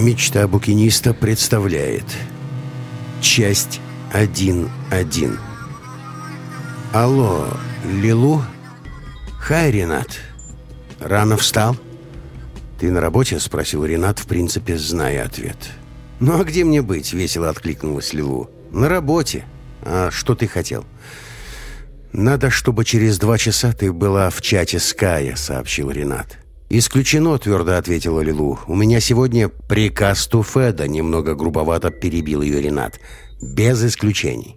Мечта букиниста представляет Часть 1.1 Алло, Лилу? Хай, Ренат. Рано встал? Ты на работе? Спросил Ренат, в принципе, зная ответ. Ну а где мне быть? Весело откликнулась Лилу. На работе. А что ты хотел? Надо, чтобы через два часа ты была в чате Ская, сообщил Ренат. «Исключено», — твердо ответила Лилу. «У меня сегодня приказ Туфеда», — немного грубовато перебил ее Ренат. «Без исключений».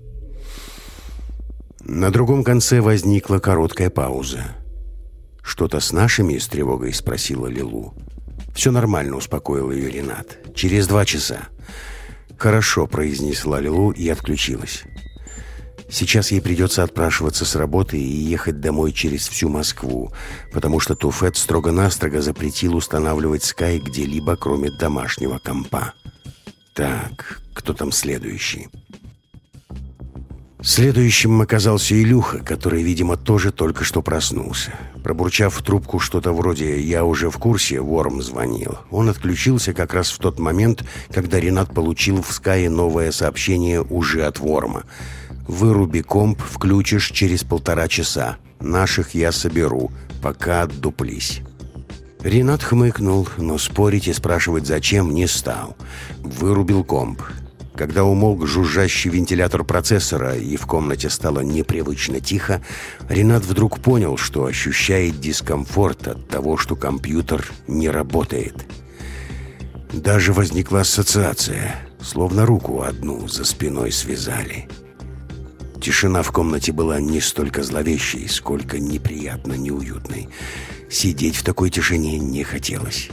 На другом конце возникла короткая пауза. «Что-то с нашими?» — с тревогой спросила Лилу. «Все нормально», — успокоил ее Ренат. «Через два часа». «Хорошо», — произнесла Лилу и отключилась. Сейчас ей придется отпрашиваться с работы и ехать домой через всю Москву, потому что Туфет строго-настрого запретил устанавливать Скай где-либо, кроме домашнего компа. Так, кто там следующий? Следующим оказался Илюха, который, видимо, тоже только что проснулся. Пробурчав в трубку что-то вроде «я уже в курсе», Ворм звонил. Он отключился как раз в тот момент, когда Ренат получил в Скае новое сообщение уже от Ворма – Выруби комп, включишь через полтора часа. Наших я соберу, пока отдуплись». Ренат хмыкнул, но спорить и спрашивать зачем не стал. Вырубил комп. Когда умолк жужжащий вентилятор процессора и в комнате стало непривычно тихо, Ренат вдруг понял, что ощущает дискомфорт от того, что компьютер не работает. Даже возникла ассоциация, словно руку одну за спиной связали. Тишина в комнате была не столько зловещей, сколько неприятно неуютной. Сидеть в такой тишине не хотелось.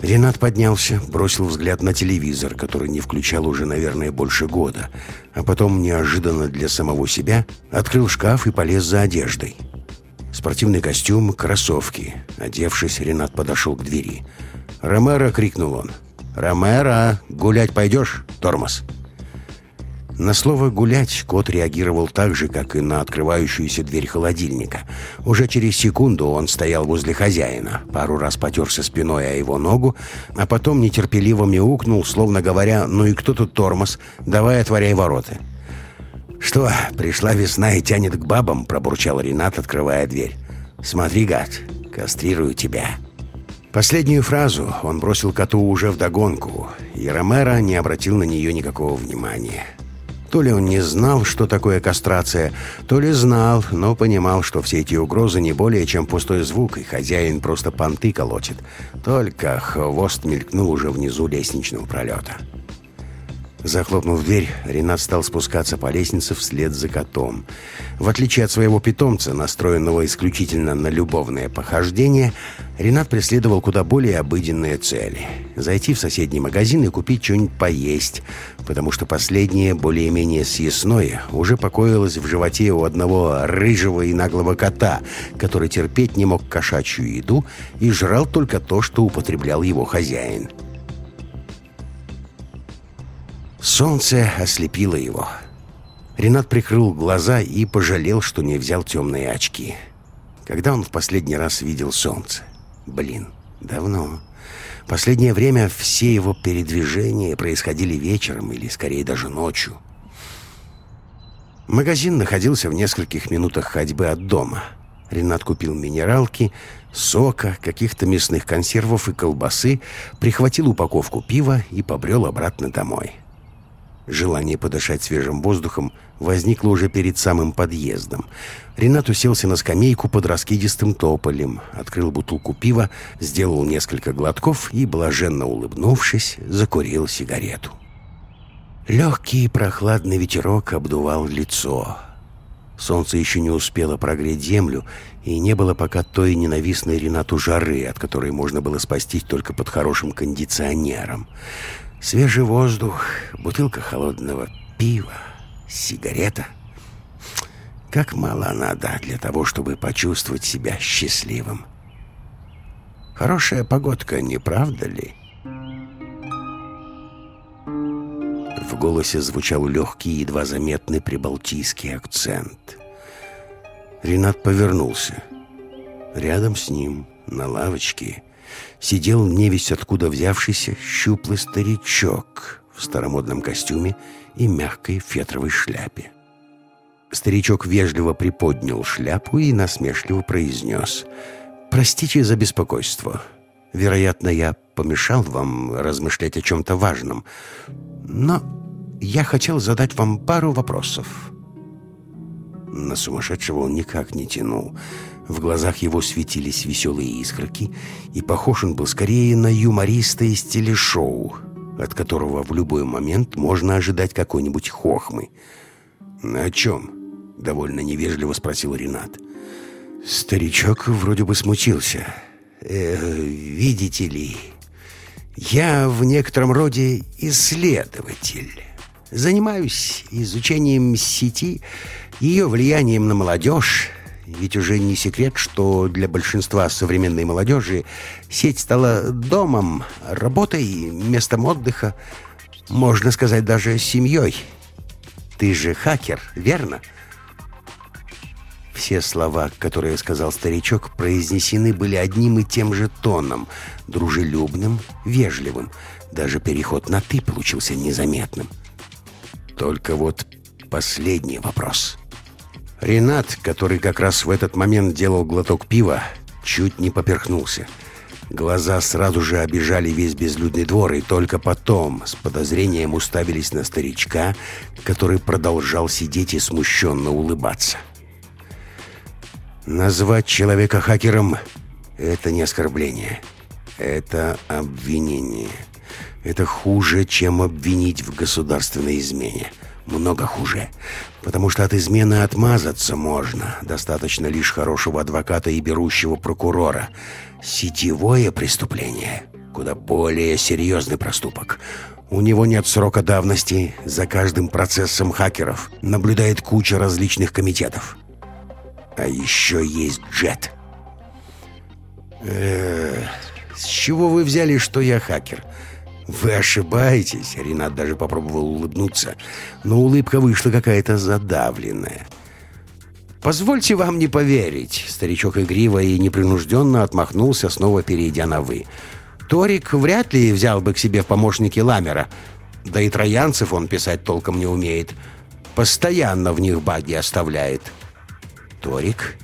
Ренат поднялся, бросил взгляд на телевизор, который не включал уже, наверное, больше года, а потом, неожиданно для самого себя, открыл шкаф и полез за одеждой. Спортивный костюм, кроссовки. Одевшись, Ренат подошел к двери. «Ромеро!» — крикнул он. «Ромеро! Гулять пойдешь, тормоз?» На слово «гулять» кот реагировал так же, как и на открывающуюся дверь холодильника. Уже через секунду он стоял возле хозяина, пару раз потерся спиной о его ногу, а потом нетерпеливо мяукнул, словно говоря «Ну и кто тут тормоз? Давай отворяй ворота». «Что, пришла весна и тянет к бабам?» – пробурчал Ренат, открывая дверь. «Смотри, гад, кастрирую тебя». Последнюю фразу он бросил коту уже вдогонку, и Ромеро не обратил на нее никакого внимания. То ли он не знал, что такое кастрация, то ли знал, но понимал, что все эти угрозы не более чем пустой звук, и хозяин просто понты колотит. Только хвост мелькнул уже внизу лестничного пролета. Захлопнув дверь, Ренат стал спускаться по лестнице вслед за котом. В отличие от своего питомца, настроенного исключительно на любовное похождение, Ренат преследовал куда более обыденные цели. Зайти в соседний магазин и купить что-нибудь поесть, потому что последнее, более-менее съестное, уже покоилось в животе у одного рыжего и наглого кота, который терпеть не мог кошачью еду и жрал только то, что употреблял его хозяин. Солнце ослепило его. Ренат прикрыл глаза и пожалел, что не взял темные очки. Когда он в последний раз видел солнце? Блин, давно. Последнее время все его передвижения происходили вечером или, скорее, даже ночью. Магазин находился в нескольких минутах ходьбы от дома. Ренат купил минералки, сока, каких-то мясных консервов и колбасы, прихватил упаковку пива и побрел обратно домой. Желание подышать свежим воздухом возникло уже перед самым подъездом. Ренат уселся на скамейку под раскидистым тополем, открыл бутылку пива, сделал несколько глотков и, блаженно улыбнувшись, закурил сигарету. Легкий прохладный ветерок обдувал лицо. Солнце еще не успело прогреть землю, и не было пока той ненавистной Ренату жары, от которой можно было спастись только под хорошим кондиционером. Свежий воздух, бутылка холодного пива, сигарета. Как мало надо для того, чтобы почувствовать себя счастливым. Хорошая погодка, не правда ли? В голосе звучал легкий, едва заметный прибалтийский акцент. Ренат повернулся. Рядом с ним На лавочке сидел невесть откуда взявшийся щуплый старичок в старомодном костюме и мягкой фетровой шляпе. Старичок вежливо приподнял шляпу и насмешливо произнес «Простите за беспокойство. Вероятно, я помешал вам размышлять о чем-то важном, но я хотел задать вам пару вопросов». На сумасшедшего он никак не тянул. В глазах его светились веселые искорки, и похож он был скорее на юмориста из телешоу, от которого в любой момент можно ожидать какой-нибудь хохмы. «О чем?» — довольно невежливо спросил Ренат. Старичок вроде бы смутился. «Э, «Видите ли, я в некотором роде исследователь. Занимаюсь изучением сети, ее влиянием на молодежь. Ведь уже не секрет, что для большинства современной молодежи сеть стала домом, работой, местом отдыха, можно сказать, даже семьей. Ты же хакер, верно?» Все слова, которые сказал старичок, произнесены были одним и тем же тоном, дружелюбным, вежливым. Даже переход на «ты» получился незаметным. Только вот последний вопрос. Ренат, который как раз в этот момент делал глоток пива, чуть не поперхнулся. Глаза сразу же обижали весь безлюдный двор, и только потом с подозрением уставились на старичка, который продолжал сидеть и смущенно улыбаться. — Назвать человека хакером — это не оскорбление. Это обвинение. Это хуже, чем обвинить в государственной измене. Много хуже. Потому что от измены отмазаться можно. Достаточно лишь хорошего адвоката и берущего прокурора. Сетевое преступление — куда более серьезный проступок. У него нет срока давности. За каждым процессом хакеров наблюдает куча различных комитетов. А еще есть Джет. Э, с чего вы взяли, что я хакер? Вы ошибаетесь. Ренат даже попробовал улыбнуться, но улыбка вышла какая-то задавленная. «Позвольте вам не поверить», — старичок игриво и непринужденно отмахнулся, снова перейдя на «вы». «Торик вряд ли взял бы к себе в помощники Ламера. Да и троянцев он писать толком не умеет. Постоянно в них баги оставляет». «Торик?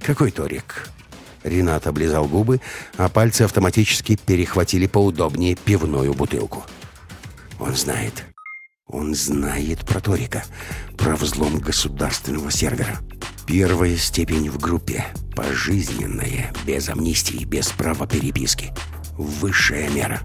Какой Торик?» Ренат облизал губы, а пальцы автоматически перехватили поудобнее пивную бутылку. «Он знает. Он знает про Торика, про взлом государственного сервера. Первая степень в группе. Пожизненная, без амнистии, без права переписки. Высшая мера.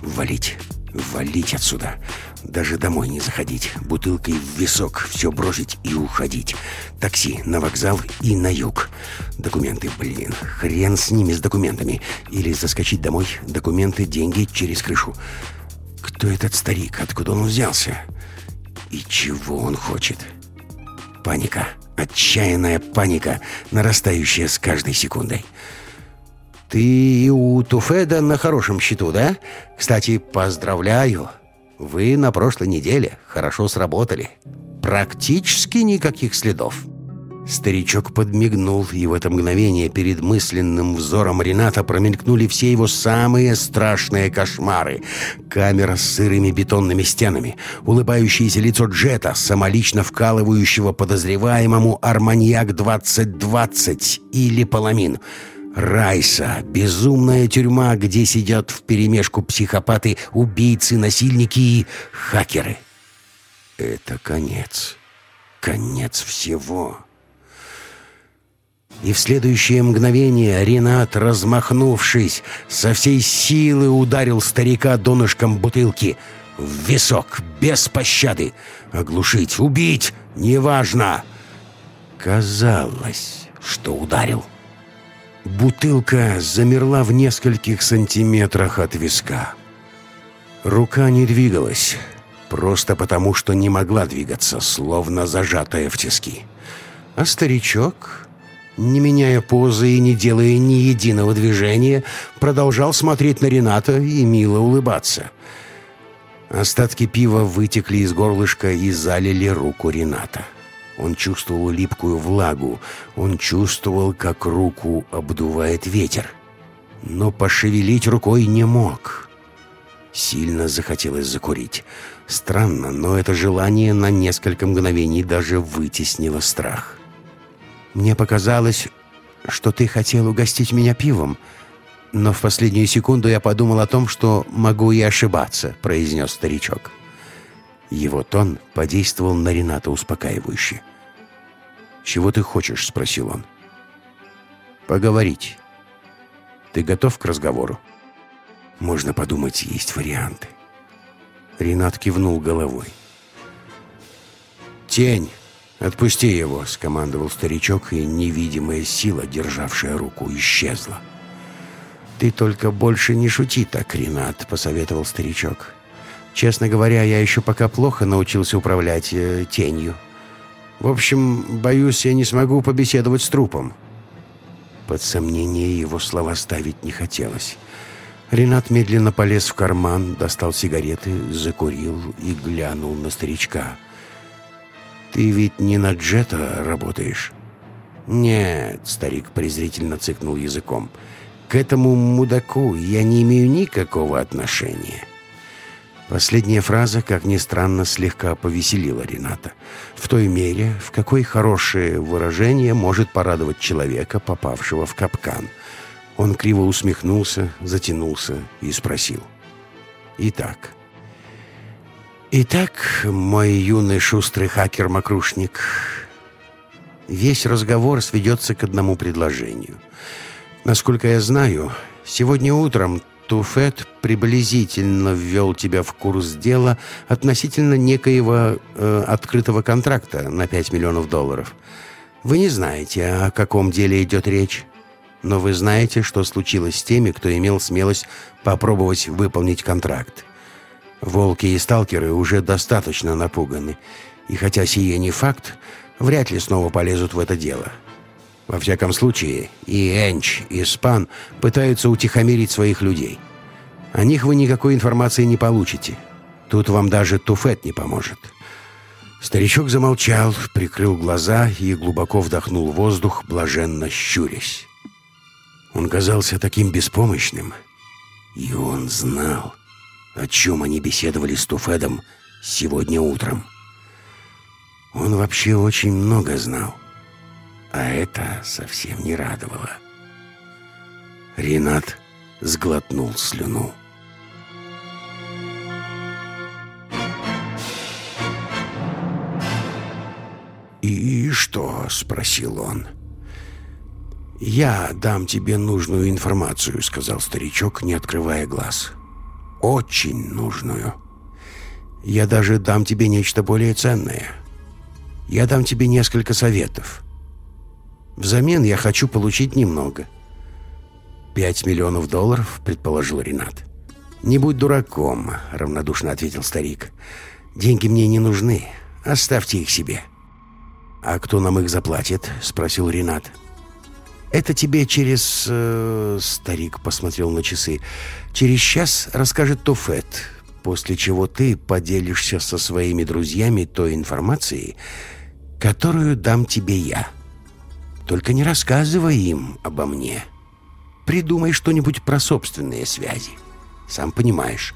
Валить. Валить отсюда. Даже домой не заходить. Бутылкой в висок все бросить и уходить. Такси на вокзал и на юг. Документы, блин. Хрен с ними, с документами. Или заскочить домой. Документы, деньги через крышу. Кто этот старик? Откуда он взялся? И чего он хочет? Паника. Отчаянная паника, нарастающая с каждой секундой. «Ты у Туфеда на хорошем счету, да? Кстати, поздравляю!» Вы на прошлой неделе хорошо сработали. Практически никаких следов». Старичок подмигнул, и в это мгновение перед мысленным взором Рената промелькнули все его самые страшные кошмары. Камера с сырыми бетонными стенами, улыбающееся лицо Джета, самолично вкалывающего подозреваемому «Арманьяк-2020» или «Паламин». Райса, безумная тюрьма, где сидят вперемешку психопаты, убийцы, насильники и хакеры. Это конец. Конец всего. И в следующее мгновение Ренат, размахнувшись, со всей силы ударил старика донышком бутылки в висок, без пощады. Оглушить, убить, неважно. Казалось, что ударил. Бутылка замерла в нескольких сантиметрах от виска. Рука не двигалась, просто потому, что не могла двигаться, словно зажатая в тиски. А старичок, не меняя позы и не делая ни единого движения, продолжал смотреть на Рената и мило улыбаться. Остатки пива вытекли из горлышка и залили руку Рената. Он чувствовал липкую влагу. Он чувствовал, как руку обдувает ветер. Но пошевелить рукой не мог. Сильно захотелось закурить. Странно, но это желание на несколько мгновений даже вытеснило страх. «Мне показалось, что ты хотел угостить меня пивом, но в последнюю секунду я подумал о том, что могу и ошибаться», — произнес старичок. Его тон подействовал на Рената успокаивающе. «Чего ты хочешь?» — спросил он. «Поговорить. Ты готов к разговору?» «Можно подумать, есть варианты». Ренат кивнул головой. «Тень! Отпусти его!» — скомандовал старичок, и невидимая сила, державшая руку, исчезла. «Ты только больше не шути так, Ренат», — посоветовал старичок. «Честно говоря, я еще пока плохо научился управлять э, тенью. В общем, боюсь, я не смогу побеседовать с трупом». Под сомнение его слова ставить не хотелось. Ренат медленно полез в карман, достал сигареты, закурил и глянул на старичка. «Ты ведь не на Джета работаешь?» «Нет», — старик презрительно цыкнул языком, — к этому мудаку я не имею никакого отношения». Последняя фраза, как ни странно, слегка повеселила Рената. В той мере, в какой хорошее выражение может порадовать человека, попавшего в капкан. Он криво усмехнулся, затянулся и спросил. «Итак...» «Итак, мой юный шустрый хакер-мокрушник, весь разговор сведется к одному предложению — Насколько я знаю, сегодня утром Туфет приблизительно ввел тебя в курс дела относительно некоего э, открытого контракта на 5 миллионов долларов. Вы не знаете, о каком деле идет речь, но вы знаете, что случилось с теми, кто имел смелость попробовать выполнить контракт. Волки и сталкеры уже достаточно напуганы, и хотя сие не факт, вряд ли снова полезут в это дело. Во всяком случае, и Энч, и Спан пытаются утихомирить своих людей. О них вы никакой информации не получите. Тут вам даже Туфет не поможет». Старичок замолчал, прикрыл глаза и глубоко вдохнул воздух, блаженно щурясь. Он казался таким беспомощным, и он знал, о чем они беседовали с Туфедом сегодня утром. Он вообще очень много знал. А это совсем не радовало. Ренат сглотнул слюну. «И что?» — спросил он. «Я дам тебе нужную информацию», — сказал старичок, не открывая глаз. «Очень нужную. Я даже дам тебе нечто более ценное. Я дам тебе несколько советов. Взамен я хочу получить немного. «Пять миллионов долларов?» — предположил Ренат. «Не будь дураком», — равнодушно ответил старик. «Деньги мне не нужны. Оставьте их себе». «А кто нам их заплатит?» — спросил Ренат. «Это тебе через...» э, Старик посмотрел на часы. «Через час расскажет Туфет, после чего ты поделишься со своими друзьями той информацией, которую дам тебе я». Только не рассказывай им обо мне. Придумай что-нибудь про собственные связи. Сам понимаешь,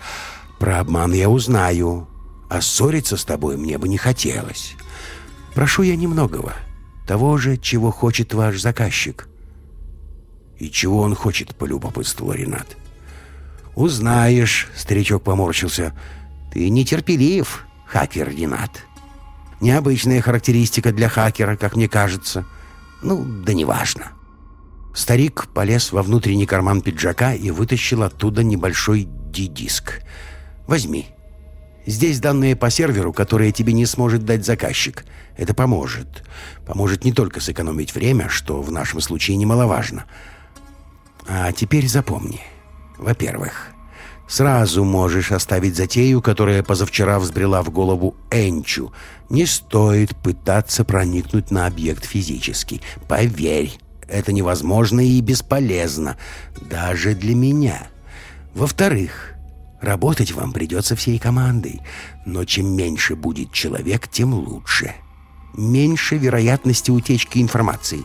про обман я узнаю, а ссориться с тобой мне бы не хотелось. Прошу я немногого, того же, чего хочет ваш заказчик». «И чего он хочет?» — полюбопытствовал Ренат. «Узнаешь», — старичок поморщился. «Ты нетерпелив, хакер Ренат. Необычная характеристика для хакера, как мне кажется. Ну, да неважно. Старик полез во внутренний карман пиджака и вытащил оттуда небольшой D-диск. «Возьми. Здесь данные по серверу, которые тебе не сможет дать заказчик. Это поможет. Поможет не только сэкономить время, что в нашем случае немаловажно. А теперь запомни. Во-первых, Сразу можешь оставить затею, которая позавчера взбрела в голову Энчу. Не стоит пытаться проникнуть на объект физически. Поверь, это невозможно и бесполезно. Даже для меня. Во-вторых, работать вам придется всей командой. Но чем меньше будет человек, тем лучше. меньше вероятности утечки информации.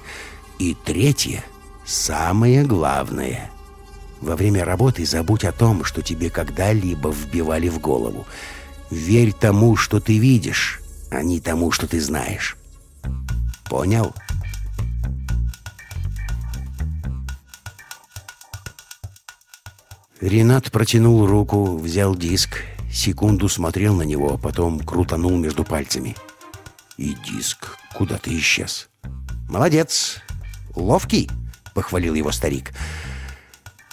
И третье, самое главное. Во время работы забудь о том, что тебе когда-либо вбивали в голову. Верь тому, что ты видишь, а не тому, что ты знаешь. Понял? Ренат протянул руку, взял диск, секунду смотрел на него, потом крутанул между пальцами. И диск куда-то исчез. «Молодец! Ловкий!» — похвалил его старик.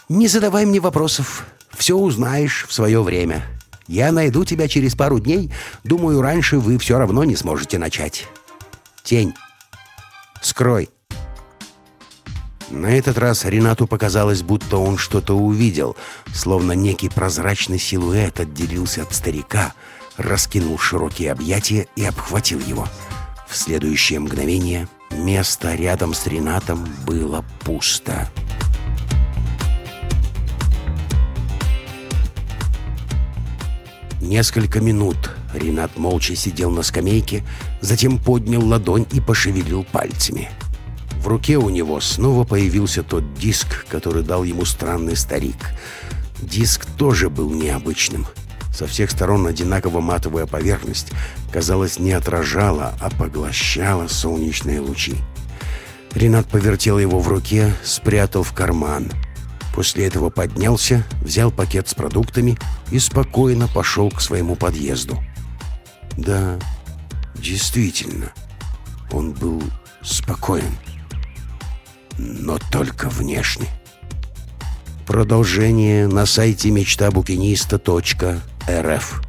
«Не задавай мне вопросов. Все узнаешь в свое время. Я найду тебя через пару дней. Думаю, раньше вы все равно не сможете начать. Тень. Скрой». На этот раз Ренату показалось, будто он что-то увидел, словно некий прозрачный силуэт отделился от старика, раскинул широкие объятия и обхватил его. В следующее мгновение место рядом с Ренатом было пусто. Несколько минут Ренат молча сидел на скамейке, затем поднял ладонь и пошевелил пальцами. В руке у него снова появился тот диск, который дал ему странный старик. Диск тоже был необычным. Со всех сторон одинаково матовая поверхность, казалось, не отражала, а поглощала солнечные лучи. Ренат повертел его в руке, спрятал в карман. После этого поднялся, взял пакет с продуктами и спокойно пошел к своему подъезду. Да, действительно, он был спокоен но только внешне. Продолжение на сайте мечтабукиниста.рф